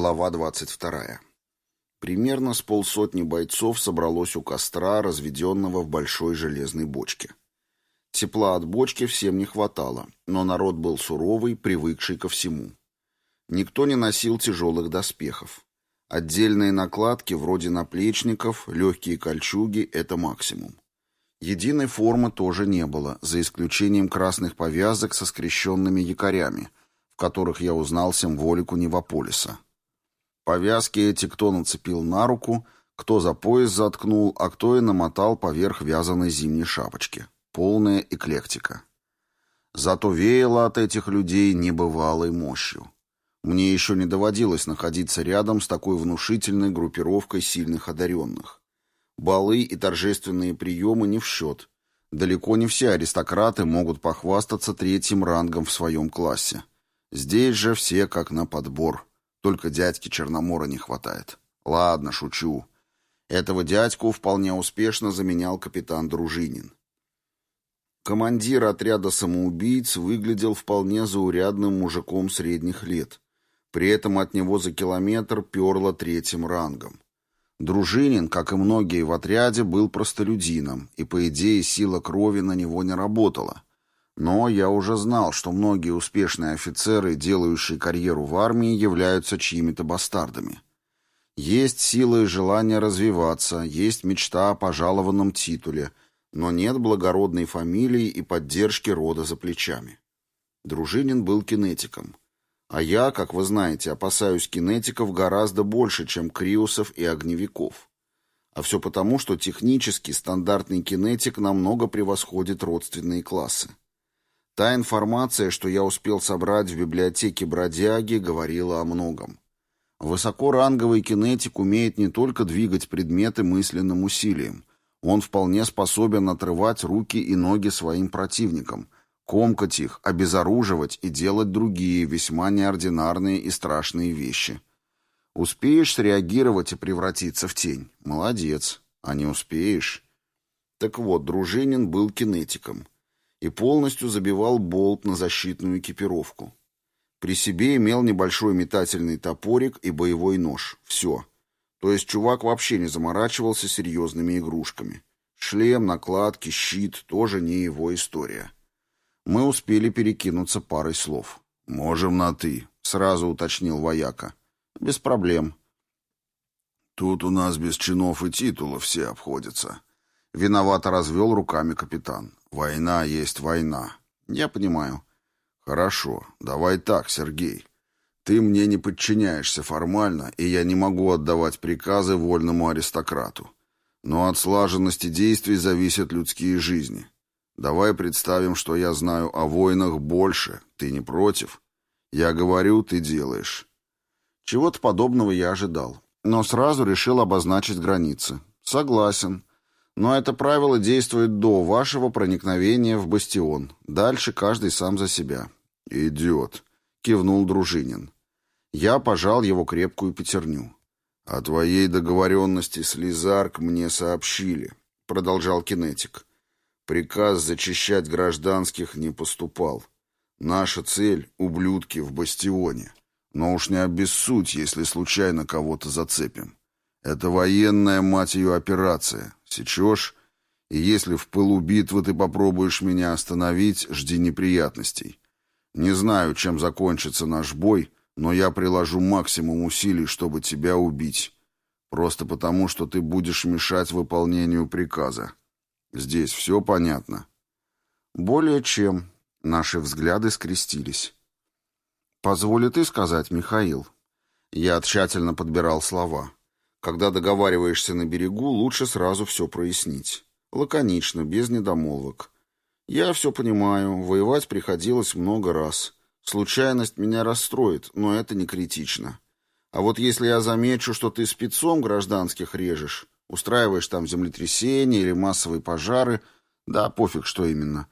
Глава 22. Примерно с полсотни бойцов собралось у костра, разведенного в большой железной бочке. Тепла от бочки всем не хватало, но народ был суровый, привыкший ко всему. Никто не носил тяжелых доспехов. Отдельные накладки, вроде наплечников, легкие кольчуги — это максимум. Единой формы тоже не было, за исключением красных повязок со скрещенными якорями, в которых я узнал символику Невополиса. Повязки эти кто нацепил на руку, кто за пояс заткнул, а кто и намотал поверх вязаной зимней шапочки. Полная эклектика. Зато веяло от этих людей небывалой мощью. Мне еще не доводилось находиться рядом с такой внушительной группировкой сильных одаренных. Балы и торжественные приемы не в счет. Далеко не все аристократы могут похвастаться третьим рангом в своем классе. Здесь же все как на подбор. Только дядьки Черномора не хватает. Ладно, шучу. Этого дядьку вполне успешно заменял капитан Дружинин. Командир отряда самоубийц выглядел вполне заурядным мужиком средних лет. При этом от него за километр перло третьим рангом. Дружинин, как и многие в отряде, был простолюдином, и, по идее, сила крови на него не работала. Но я уже знал, что многие успешные офицеры, делающие карьеру в армии, являются чьими-то бастардами. Есть сила и желание развиваться, есть мечта о пожалованном титуле, но нет благородной фамилии и поддержки рода за плечами. Дружинин был кинетиком. А я, как вы знаете, опасаюсь кинетиков гораздо больше, чем криусов и огневиков. А все потому, что технически стандартный кинетик намного превосходит родственные классы. Та информация, что я успел собрать в библиотеке бродяги, говорила о многом. Высокоранговый кинетик умеет не только двигать предметы мысленным усилием. Он вполне способен отрывать руки и ноги своим противникам, комкать их, обезоруживать и делать другие весьма неординарные и страшные вещи. Успеешь среагировать и превратиться в тень? Молодец. А не успеешь? Так вот, Дружинин был кинетиком и полностью забивал болт на защитную экипировку. При себе имел небольшой метательный топорик и боевой нож. Все. То есть чувак вообще не заморачивался серьезными игрушками. Шлем, накладки, щит — тоже не его история. Мы успели перекинуться парой слов. «Можем на «ты», — сразу уточнил вояка. «Без проблем». «Тут у нас без чинов и титула все обходятся». Виновато развел руками капитан. Война есть война. Я понимаю. Хорошо, давай так, Сергей. Ты мне не подчиняешься формально, и я не могу отдавать приказы вольному аристократу. Но от слаженности действий зависят людские жизни. Давай представим, что я знаю о войнах больше. Ты не против? Я говорю, ты делаешь. Чего-то подобного я ожидал, но сразу решил обозначить границы. Согласен. Но это правило действует до вашего проникновения в бастион. Дальше каждый сам за себя. «Идет», — кивнул Дружинин. Я пожал его крепкую пятерню. «О твоей договоренности с Лизарк мне сообщили», — продолжал кинетик. «Приказ зачищать гражданских не поступал. Наша цель — ублюдки в бастионе. Но уж не обессудь, если случайно кого-то зацепим. Это военная, мать ее, операция. Сечешь? И если в пылу битвы ты попробуешь меня остановить, жди неприятностей. Не знаю, чем закончится наш бой, но я приложу максимум усилий, чтобы тебя убить. Просто потому, что ты будешь мешать выполнению приказа. Здесь все понятно?» «Более чем». Наши взгляды скрестились. «Позволь ты сказать, Михаил». Я тщательно подбирал слова. Когда договариваешься на берегу, лучше сразу все прояснить. Лаконично, без недомолвок. Я все понимаю, воевать приходилось много раз. Случайность меня расстроит, но это не критично. А вот если я замечу, что ты спецом гражданских режешь, устраиваешь там землетрясения или массовые пожары, да пофиг, что именно.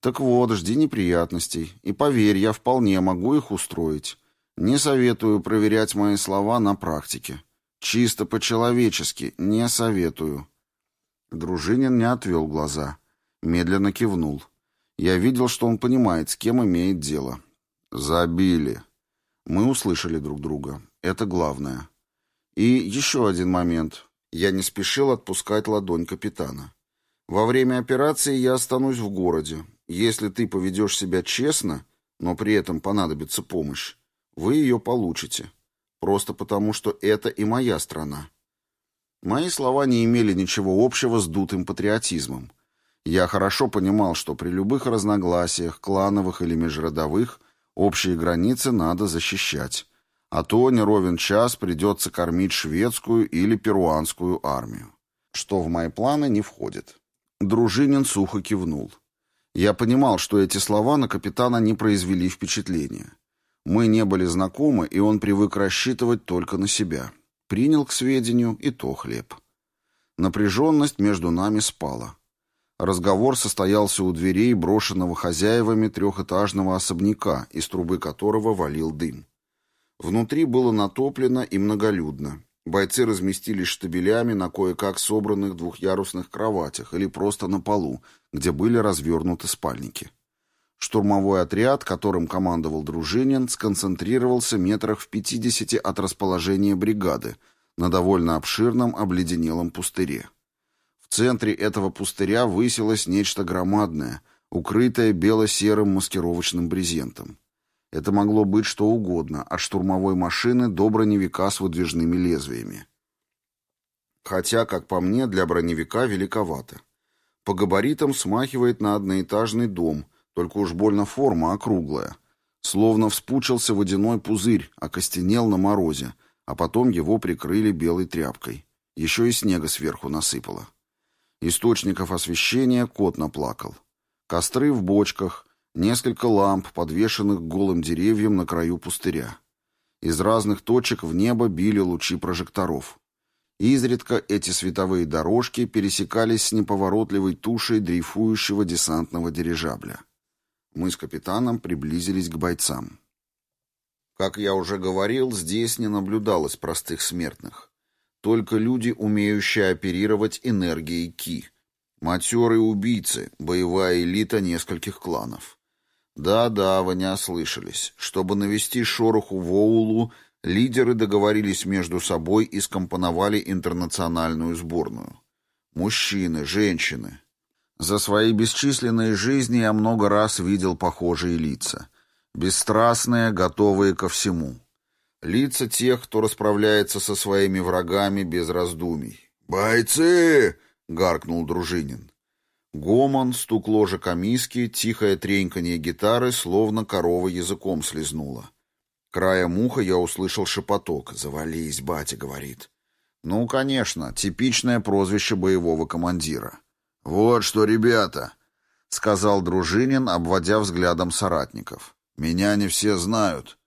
Так вот, жди неприятностей. И поверь, я вполне могу их устроить. Не советую проверять мои слова на практике. Чисто по-человечески, не советую. Дружинин не отвел глаза. Медленно кивнул. Я видел, что он понимает, с кем имеет дело. Забили. Мы услышали друг друга. Это главное. И еще один момент. Я не спешил отпускать ладонь капитана. Во время операции я останусь в городе. Если ты поведешь себя честно, но при этом понадобится помощь, вы ее получите. Просто потому, что это и моя страна. Мои слова не имели ничего общего с дутым патриотизмом. Я хорошо понимал, что при любых разногласиях, клановых или межродовых, общие границы надо защищать. А то не ровен час придется кормить шведскую или перуанскую армию. Что в мои планы не входит. Дружинин сухо кивнул. Я понимал, что эти слова на капитана не произвели впечатления. Мы не были знакомы, и он привык рассчитывать только на себя. Принял к сведению и то хлеб. Напряженность между нами спала. Разговор состоялся у дверей брошенного хозяевами трехэтажного особняка, из трубы которого валил дым. Внутри было натоплено и многолюдно. Бойцы разместились штабелями на кое-как собранных двухъярусных кроватях или просто на полу, где были развернуты спальники. Штурмовой отряд, которым командовал Дружинин, сконцентрировался метрах в пятидесяти от расположения бригады на довольно обширном обледенелом пустыре. В центре этого пустыря высилось нечто громадное, укрытое бело-серым маскировочным брезентом. Это могло быть что угодно, от штурмовой машины до броневика с выдвижными лезвиями. Хотя, как по мне, для броневика великовато. По габаритам смахивает на одноэтажный дом, только уж больно форма округлая. Словно вспучился водяной пузырь, окостенел на морозе, а потом его прикрыли белой тряпкой. Еще и снега сверху насыпало. Источников освещения кот наплакал. Костры в бочках, несколько ламп, подвешенных голым деревьям на краю пустыря. Из разных точек в небо били лучи прожекторов. Изредка эти световые дорожки пересекались с неповоротливой тушей дрейфующего десантного дирижабля. Мы с капитаном приблизились к бойцам. Как я уже говорил, здесь не наблюдалось простых смертных. Только люди, умеющие оперировать энергией Ки. Матерые убийцы, боевая элита нескольких кланов. Да-да, вы не ослышались. Чтобы навести шороху в Оулу, лидеры договорились между собой и скомпоновали интернациональную сборную. Мужчины, женщины. За свои бесчисленные жизни я много раз видел похожие лица. Бесстрастные, готовые ко всему. Лица тех, кто расправляется со своими врагами без раздумий. «Бойцы!» — гаркнул Дружинин. Гомон, стук ложек о миске, тихое треньканье гитары, словно корова языком слезнула. Краем уха я услышал шепоток. «Завались, батя», — говорит. «Ну, конечно, типичное прозвище боевого командира». «Вот что, ребята», — сказал Дружинин, обводя взглядом соратников. «Меня не все знают.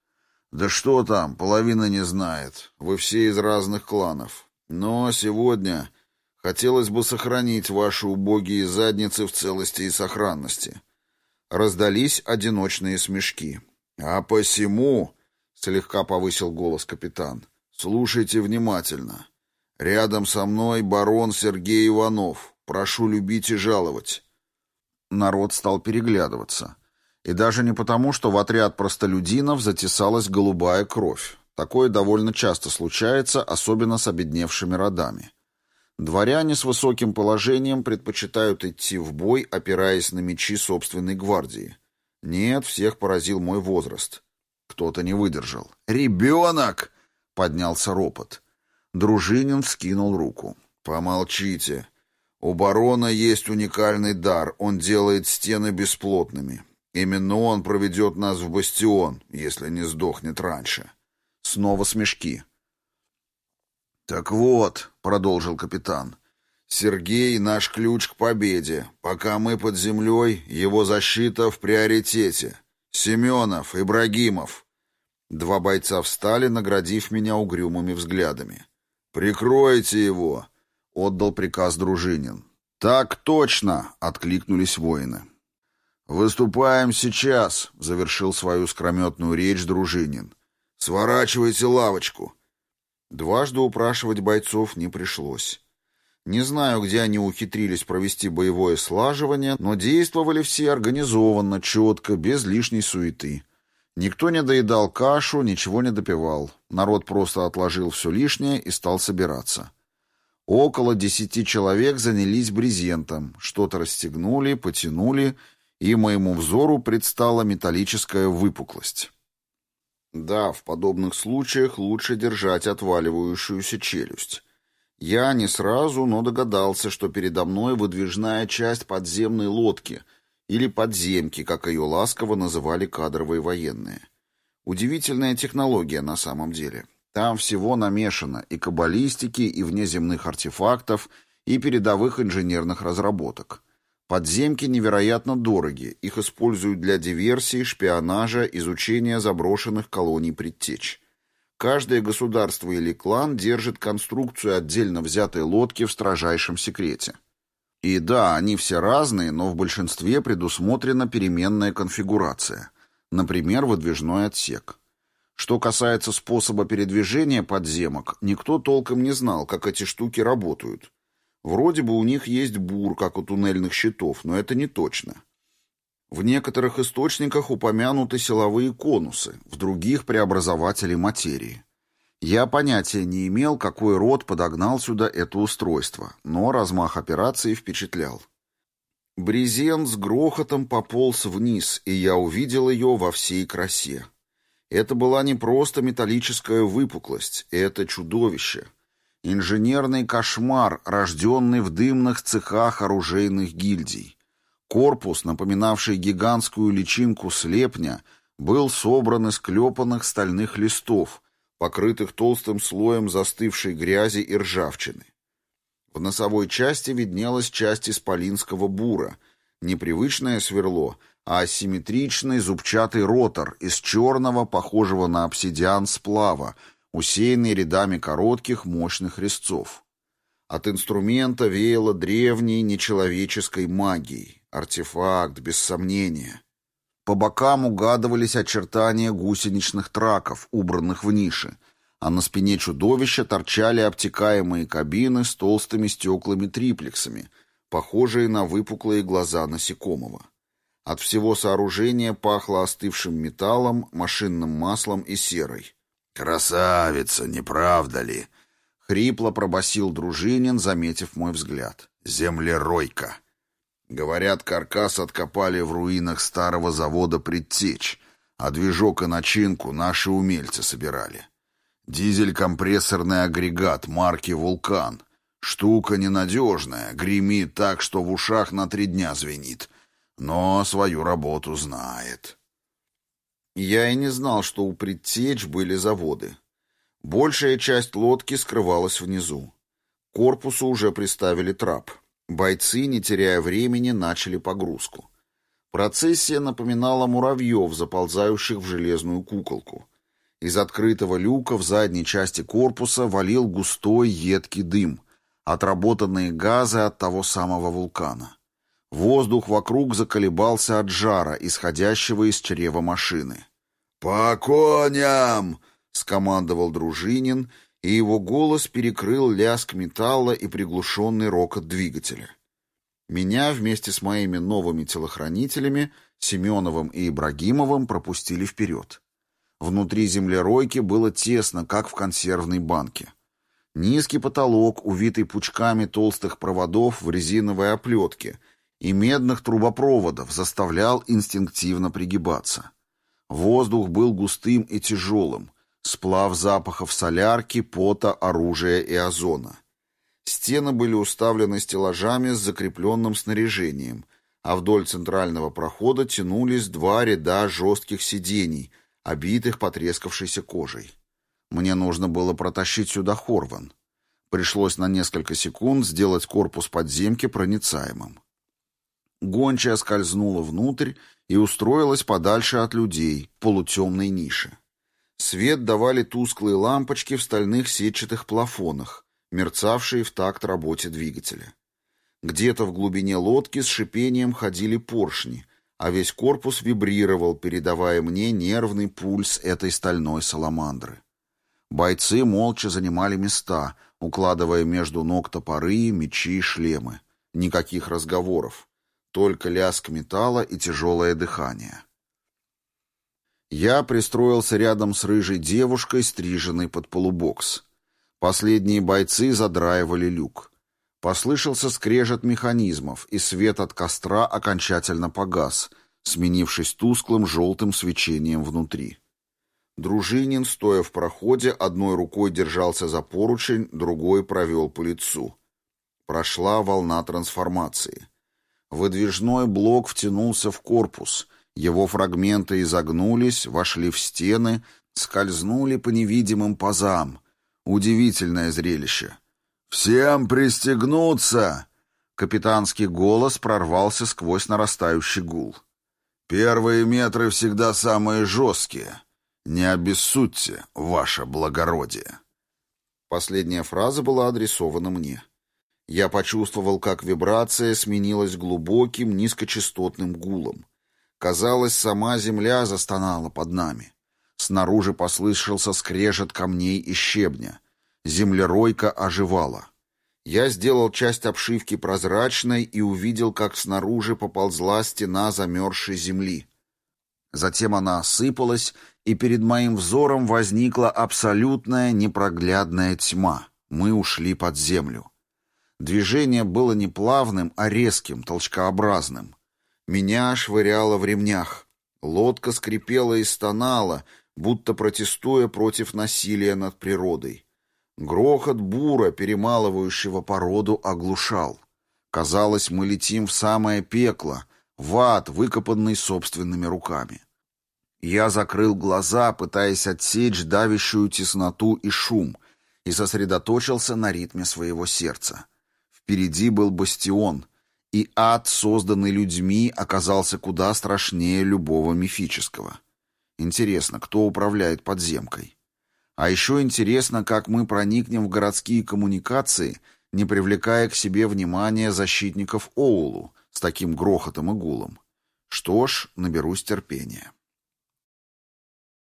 Да что там, половина не знает. Вы все из разных кланов. Но сегодня хотелось бы сохранить ваши убогие задницы в целости и сохранности. Раздались одиночные смешки. А посему, слегка повысил голос капитан, слушайте внимательно. Рядом со мной барон Сергей Иванов. Прошу любить и жаловать. Народ стал переглядываться. И даже не потому, что в отряд простолюдинов затесалась голубая кровь. Такое довольно часто случается, особенно с обедневшими родами. Дворяне с высоким положением предпочитают идти в бой, опираясь на мечи собственной гвардии. Нет, всех поразил мой возраст. Кто-то не выдержал. «Ребенок!» — поднялся ропот. Дружинин вскинул руку. «Помолчите. У барона есть уникальный дар. Он делает стены бесплотными. Именно он проведет нас в бастион, если не сдохнет раньше. Снова смешки. «Так вот», — продолжил капитан, — «Сергей — наш ключ к победе. Пока мы под землей, его защита в приоритете. Семенов, Ибрагимов». Два бойца встали, наградив меня угрюмыми взглядами. «Прикройте его», — отдал приказ Дружинин. «Так точно!» — откликнулись воины. «Выступаем сейчас», — завершил свою скрометную речь Дружинин. «Сворачивайте лавочку». Дважды упрашивать бойцов не пришлось. Не знаю, где они ухитрились провести боевое слаживание, но действовали все организованно, четко, без лишней суеты. Никто не доедал кашу, ничего не допивал. Народ просто отложил все лишнее и стал собираться. Около десяти человек занялись брезентом, что-то расстегнули, потянули, и моему взору предстала металлическая выпуклость. Да, в подобных случаях лучше держать отваливающуюся челюсть. Я не сразу, но догадался, что передо мной выдвижная часть подземной лодки или подземки, как ее ласково называли кадровые военные. Удивительная технология на самом деле. Там всего намешано и каббалистики, и внеземных артефактов, и передовых инженерных разработок. Подземки невероятно дороги, их используют для диверсии, шпионажа, изучения заброшенных колоний предтеч. Каждое государство или клан держит конструкцию отдельно взятой лодки в строжайшем секрете. И да, они все разные, но в большинстве предусмотрена переменная конфигурация. Например, выдвижной отсек. Что касается способа передвижения подземок, никто толком не знал, как эти штуки работают. Вроде бы у них есть бур, как у туннельных щитов, но это не точно. В некоторых источниках упомянуты силовые конусы, в других — преобразователи материи. Я понятия не имел, какой род подогнал сюда это устройство, но размах операции впечатлял. Брезент с грохотом пополз вниз, и я увидел ее во всей красе. Это была не просто металлическая выпуклость, это чудовище. Инженерный кошмар, рожденный в дымных цехах оружейных гильдий. Корпус, напоминавший гигантскую личинку слепня, был собран из клепанных стальных листов, покрытых толстым слоем застывшей грязи и ржавчины. В носовой части виднелась часть исполинского бура, непривычное сверло, а асимметричный зубчатый ротор из черного, похожего на обсидиан сплава, усеянный рядами коротких мощных резцов. От инструмента веяло древней нечеловеческой магией. Артефакт, без сомнения. По бокам угадывались очертания гусеничных траков, убранных в нише, а на спине чудовища торчали обтекаемые кабины с толстыми стеклами-триплексами, похожие на выпуклые глаза насекомого. От всего сооружения пахло остывшим металлом, машинным маслом и серой. «Красавица, не правда ли?» — хрипло пробасил Дружинин, заметив мой взгляд. «Землеройка!» Говорят, каркас откопали в руинах старого завода «Предтечь», а движок и начинку наши умельцы собирали. Дизель-компрессорный агрегат марки «Вулкан». Штука ненадежная, гремит так, что в ушах на три дня звенит, но свою работу знает. Я и не знал, что у «Предтечь» были заводы. Большая часть лодки скрывалась внизу. К корпусу уже приставили трап. Бойцы, не теряя времени, начали погрузку. Процессия напоминала муравьев, заползающих в железную куколку. Из открытого люка в задней части корпуса валил густой едкий дым, отработанные газы от того самого вулкана. Воздух вокруг заколебался от жара, исходящего из чрева машины. «По коням!» — скомандовал Дружинин, и его голос перекрыл лязг металла и приглушенный рокот двигателя. Меня вместе с моими новыми телохранителями, Семеновым и Ибрагимовым, пропустили вперед. Внутри землеройки было тесно, как в консервной банке. Низкий потолок, увитый пучками толстых проводов в резиновой оплетке и медных трубопроводов, заставлял инстинктивно пригибаться. Воздух был густым и тяжелым, Сплав запахов солярки, пота, оружия и озона. Стены были уставлены стеллажами с закрепленным снаряжением, а вдоль центрального прохода тянулись два ряда жестких сидений, обитых потрескавшейся кожей. Мне нужно было протащить сюда Хорван. Пришлось на несколько секунд сделать корпус подземки проницаемым. Гончая скользнула внутрь и устроилась подальше от людей, в полутемной нише. Свет давали тусклые лампочки в стальных сетчатых плафонах, мерцавшие в такт работе двигателя. Где-то в глубине лодки с шипением ходили поршни, а весь корпус вибрировал, передавая мне нервный пульс этой стальной саламандры. Бойцы молча занимали места, укладывая между ног топоры, мечи и шлемы. Никаких разговоров. Только лязг металла и тяжелое дыхание. Я пристроился рядом с рыжей девушкой, стриженной под полубокс. Последние бойцы задраивали люк. Послышался скрежет механизмов, и свет от костра окончательно погас, сменившись тусклым желтым свечением внутри. Дружинин, стоя в проходе, одной рукой держался за поручень, другой провел по лицу. Прошла волна трансформации. Выдвижной блок втянулся в корпус, его фрагменты изогнулись, вошли в стены, скользнули по невидимым пазам. Удивительное зрелище. «Всем пристегнуться!» Капитанский голос прорвался сквозь нарастающий гул. «Первые метры всегда самые жесткие. Не обессудьте, ваше благородие». Последняя фраза была адресована мне. Я почувствовал, как вибрация сменилась глубоким низкочастотным гулом. Казалось, сама земля застонала под нами. Снаружи послышался скрежет камней и щебня. Землеройка оживала. Я сделал часть обшивки прозрачной и увидел, как снаружи поползла стена замерзшей земли. Затем она осыпалась, и перед моим взором возникла абсолютная непроглядная тьма. Мы ушли под землю. Движение было не плавным, а резким, толчкообразным. Меня швыряло в ремнях. Лодка скрипела и стонала, будто протестуя против насилия над природой. Грохот бура, перемалывающего породу, оглушал. Казалось, мы летим в самое пекло, в ад, выкопанный собственными руками. Я закрыл глаза, пытаясь отсечь давящую тесноту и шум, и сосредоточился на ритме своего сердца. Впереди был бастион, и ад, созданный людьми, оказался куда страшнее любого мифического. Интересно, кто управляет подземкой? А еще интересно, как мы проникнем в городские коммуникации, не привлекая к себе внимания защитников Оулу с таким грохотом и гулом. Что ж, наберусь терпения.